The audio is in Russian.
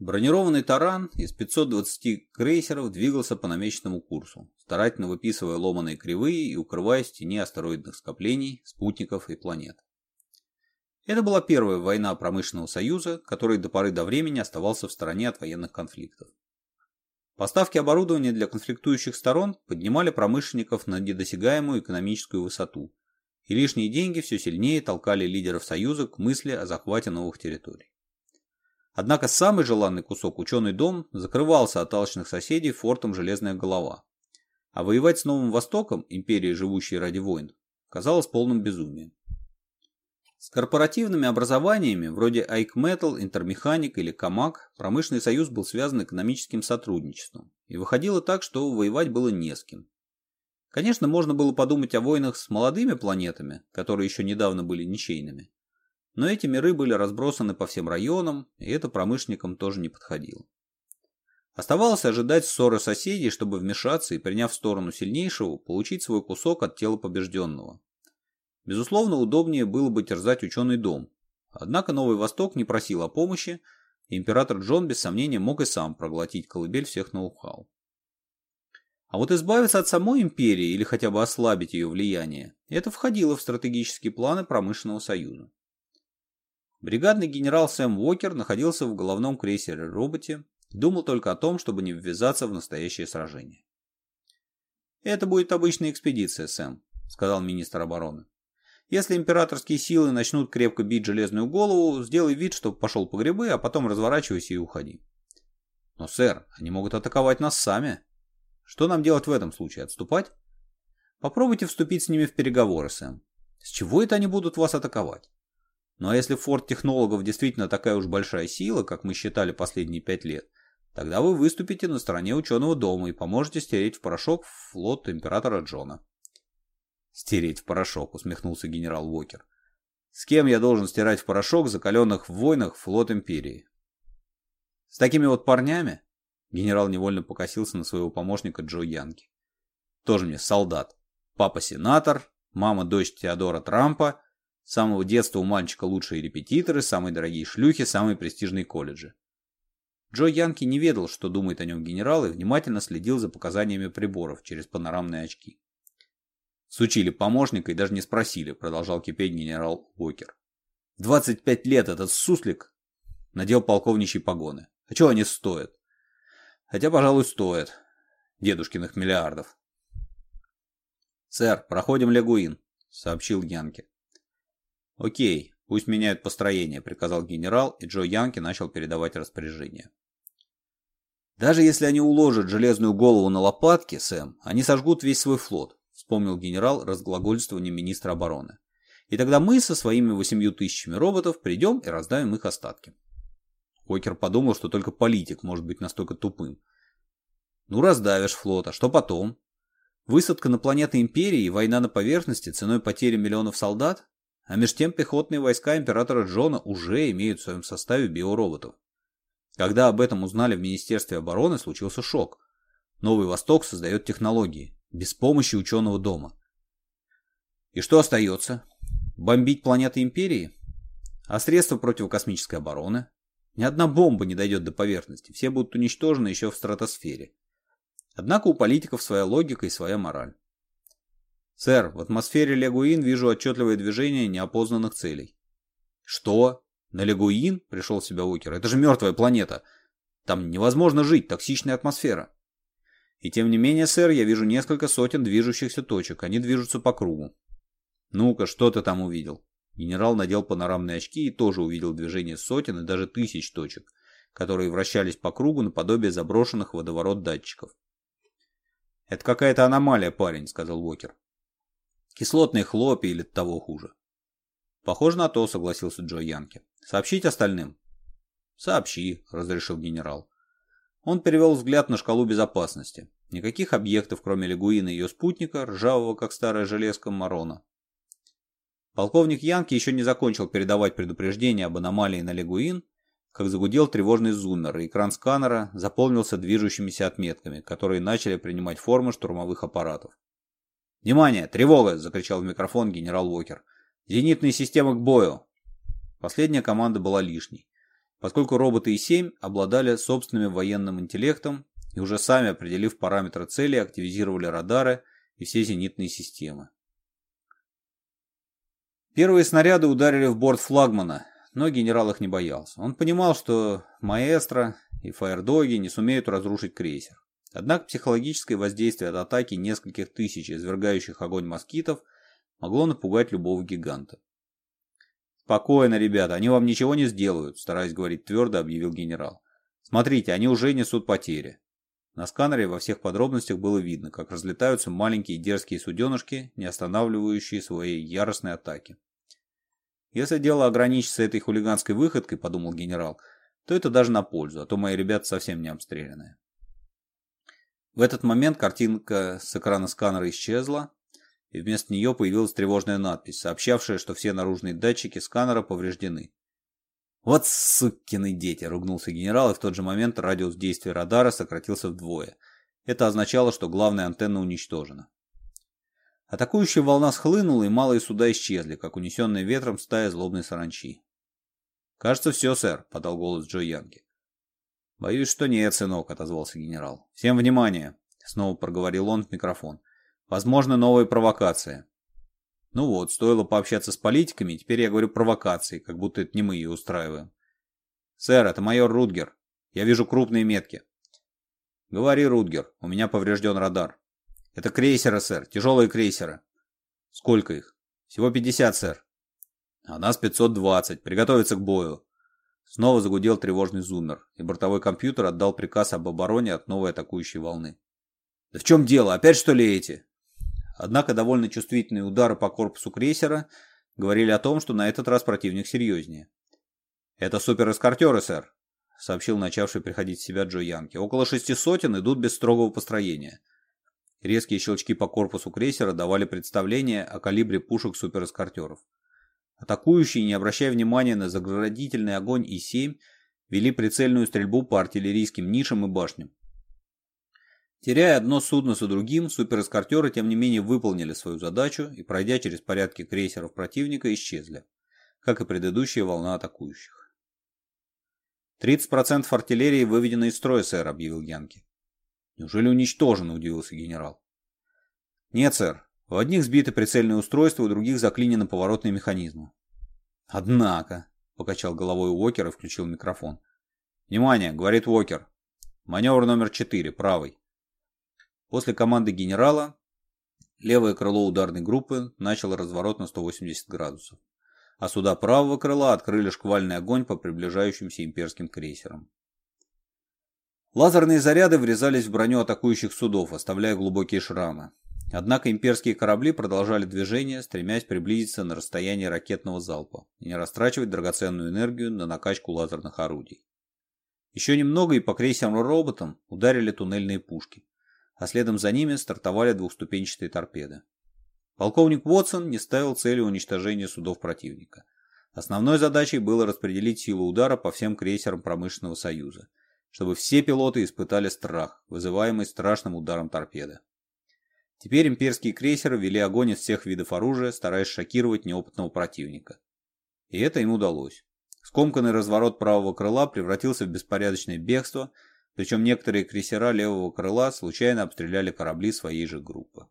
Бронированный таран из 520 крейсеров двигался по намеченному курсу, старательно выписывая ломаные кривые и укрываясь в тени астероидных скоплений, спутников и планет. Это была первая война промышленного союза, который до поры до времени оставался в стороне от военных конфликтов. Поставки оборудования для конфликтующих сторон поднимали промышленников на недосягаемую экономическую высоту, и лишние деньги все сильнее толкали лидеров союза к мысли о захвате новых территорий. Однако самый желанный кусок, ученый дом, закрывался от алчных соседей фортом «Железная голова». А воевать с Новым Востоком, империей, живущей ради войн, казалось полным безумием. С корпоративными образованиями, вроде Айкметал, Интермеханик или Камак, промышленный союз был связан экономическим сотрудничеством, и выходило так, что воевать было не с кем. Конечно, можно было подумать о войнах с молодыми планетами, которые еще недавно были ничейными, но эти миры были разбросаны по всем районам, и это промышленникам тоже не подходило. Оставалось ожидать ссоры соседей, чтобы вмешаться и, приняв сторону сильнейшего, получить свой кусок от тела побежденного. Безусловно, удобнее было бы терзать ученый дом. Однако Новый Восток не просил о помощи, и император Джон без сомнения мог и сам проглотить колыбель всех ноу-хау. А вот избавиться от самой империи или хотя бы ослабить ее влияние – это входило в стратегические планы промышленного союза. Бригадный генерал Сэм Уокер находился в головном крейсере-роботе и думал только о том, чтобы не ввязаться в настоящее сражение. «Это будет обычная экспедиция, Сэм», — сказал министр обороны. «Если императорские силы начнут крепко бить железную голову, сделай вид, что пошел по грибы, а потом разворачивайся и уходи». «Но, сэр, они могут атаковать нас сами. Что нам делать в этом случае? Отступать?» «Попробуйте вступить с ними в переговоры, Сэм. С чего это они будут вас атаковать? Ну а если форт технологов действительно такая уж большая сила, как мы считали последние пять лет, тогда вы выступите на стороне ученого дома и поможете стереть в порошок флот императора Джона. «Стереть в порошок», — усмехнулся генерал Уокер. «С кем я должен стирать в порошок закаленных в войнах флот империи?» «С такими вот парнями?» Генерал невольно покосился на своего помощника Джо Янки. «Тоже мне солдат. Папа сенатор, мама дочь Теодора Трампа, с самого детства у мальчика лучшие репетиторы, самые дорогие шлюхи, самые престижные колледжи. Джо Янки не ведал, что думает о нем генерал, и внимательно следил за показаниями приборов через панорамные очки. Сучили помощника и даже не спросили, продолжал кипеть генерал Уокер. 25 лет этот суслик надел полковничьи погоны. А чего они стоят? Хотя, пожалуй, стоят. Дедушкиных миллиардов. «Сэр, проходим Легуин», — сообщил Янки. «Окей, пусть меняют построение», — приказал генерал, и Джо Янки начал передавать распоряжение. «Даже если они уложат железную голову на лопатки, Сэм, они сожгут весь свой флот», — вспомнил генерал разглагольствование министра обороны. «И тогда мы со своими восемью тысячами роботов придем и раздавим их остатки». Хокер подумал, что только политик может быть настолько тупым. «Ну, раздавишь флот, а что потом?» Высадка на планеты Империи и война на поверхности ценой потери миллионов солдат? А меж тем пехотные войска императора Джона уже имеют в своем составе биороботов. Когда об этом узнали в Министерстве обороны, случился шок. Новый Восток создает технологии, без помощи ученого дома. И что остается? Бомбить планеты Империи? А средства противокосмической обороны? Ни одна бомба не дойдет до поверхности, все будут уничтожены еще в стратосфере. Однако у политиков своя логика и своя мораль. «Сэр, в атмосфере Легуин вижу отчетливое движение неопознанных целей». «Что? На Легуин?» — пришел в себя Уокер? «Это же мертвая планета. Там невозможно жить, токсичная атмосфера». «И тем не менее, сэр, я вижу несколько сотен движущихся точек. Они движутся по кругу». «Ну-ка, что ты там увидел?» Генерал надел панорамные очки и тоже увидел движение сотен и даже тысяч точек, которые вращались по кругу наподобие заброшенных водоворот датчиков. «Это какая-то аномалия, парень», — сказал Уокер. Кислотные хлопья или того хуже. Похоже на то, согласился Джо Янки. Сообщить остальным? Сообщи, разрешил генерал. Он перевел взгляд на шкалу безопасности. Никаких объектов, кроме Лигуина и ее спутника, ржавого, как старая железка, Марона. Полковник Янки еще не закончил передавать предупреждение об аномалии на Лигуин, как загудел тревожный зуммер, и экран сканера заполнился движущимися отметками, которые начали принимать формы штурмовых аппаратов. «Внимание! Тревога!» – закричал в микрофон генерал Уокер. «Зенитные системы к бою!» Последняя команда была лишней, поскольку роботы И-7 обладали собственным военным интеллектом и уже сами, определив параметры цели, активизировали радары и все зенитные системы. Первые снаряды ударили в борт флагмана, но генерал их не боялся. Он понимал, что маэстро и фаердоги не сумеют разрушить крейсер. Однако психологическое воздействие от атаки нескольких тысяч извергающих огонь москитов могло напугать любого гиганта. «Спокойно, ребята, они вам ничего не сделают», – стараясь говорить твердо, объявил генерал. «Смотрите, они уже несут потери». На сканере во всех подробностях было видно, как разлетаются маленькие дерзкие суденышки, не останавливающие своей яростной атаки. «Если дело ограничится этой хулиганской выходкой», – подумал генерал, – «то это даже на пользу, а то мои ребята совсем не обстреляны. В этот момент картинка с экрана сканера исчезла, и вместо нее появилась тревожная надпись, сообщавшая, что все наружные датчики сканера повреждены. «Вот сукины дети!» – ругнулся генерал, и в тот же момент радиус действия радара сократился вдвое. Это означало, что главная антенна уничтожена. Атакующая волна схлынула, и малые суда исчезли, как унесенные ветром стая злобной саранчи. «Кажется, все, сэр», – подал голос Джо Янги. «Боюсь, что нет, сынок», — отозвался генерал. «Всем внимание!» — снова проговорил он в микрофон. «Возможно, новая провокация». Ну вот, стоило пообщаться с политиками, теперь я говорю провокации, как будто это не мы ее устраиваем. «Сэр, это майор Рудгер. Я вижу крупные метки». «Говори, Рудгер, у меня поврежден радар». «Это крейсеры, сэр, тяжелые крейсеры». «Сколько их?» «Всего 50, сэр». «А нас 520. Приготовиться к бою. Снова загудел тревожный зуммер, и бортовой компьютер отдал приказ об обороне от новой атакующей волны. «Да в чем дело? Опять что ли эти?» Однако довольно чувствительные удары по корпусу крейсера говорили о том, что на этот раз противник серьезнее. «Это суперэскортеры, сэр», — сообщил начавший приходить в себя Джо Янки. «Около шести сотен идут без строгого построения». Резкие щелчки по корпусу крейсера давали представление о калибре пушек суперэскортеров. Атакующие, не обращая внимания на заградительный огонь И-7, вели прицельную стрельбу по артиллерийским нишам и башням. Теряя одно судно за другим, суперэскортеры тем не менее выполнили свою задачу и, пройдя через порядки крейсеров противника, исчезли, как и предыдущая волна атакующих. 30% артиллерии выведены из строя, сэр», — объявил Янки. «Неужели уничтожено?» — удивился генерал. «Нет, сэр. У одних сбито прицельное устройство, у других заклинены поворотные механизмы. «Однако», — покачал головой Уокер и включил микрофон. «Внимание!» — говорит Уокер. «Маневр номер четыре, правый». После команды генерала левое крыло ударной группы начало разворот на 180 градусов, а суда правого крыла открыли шквальный огонь по приближающимся имперским крейсерам. Лазерные заряды врезались в броню атакующих судов, оставляя глубокие шрамы. Однако имперские корабли продолжали движение, стремясь приблизиться на расстояние ракетного залпа и не растрачивать драгоценную энергию на накачку лазерных орудий. Еще немного и по крейсерам роботам ударили туннельные пушки, а следом за ними стартовали двухступенчатые торпеды. Полковник Уотсон не ставил целью уничтожения судов противника. Основной задачей было распределить силу удара по всем крейсерам Промышленного Союза, чтобы все пилоты испытали страх, вызываемый страшным ударом торпеды. Теперь имперские крейсеры вели огонь из всех видов оружия, стараясь шокировать неопытного противника. И это им удалось. Скомканный разворот правого крыла превратился в беспорядочное бегство, причем некоторые крейсера левого крыла случайно обстреляли корабли своей же группы.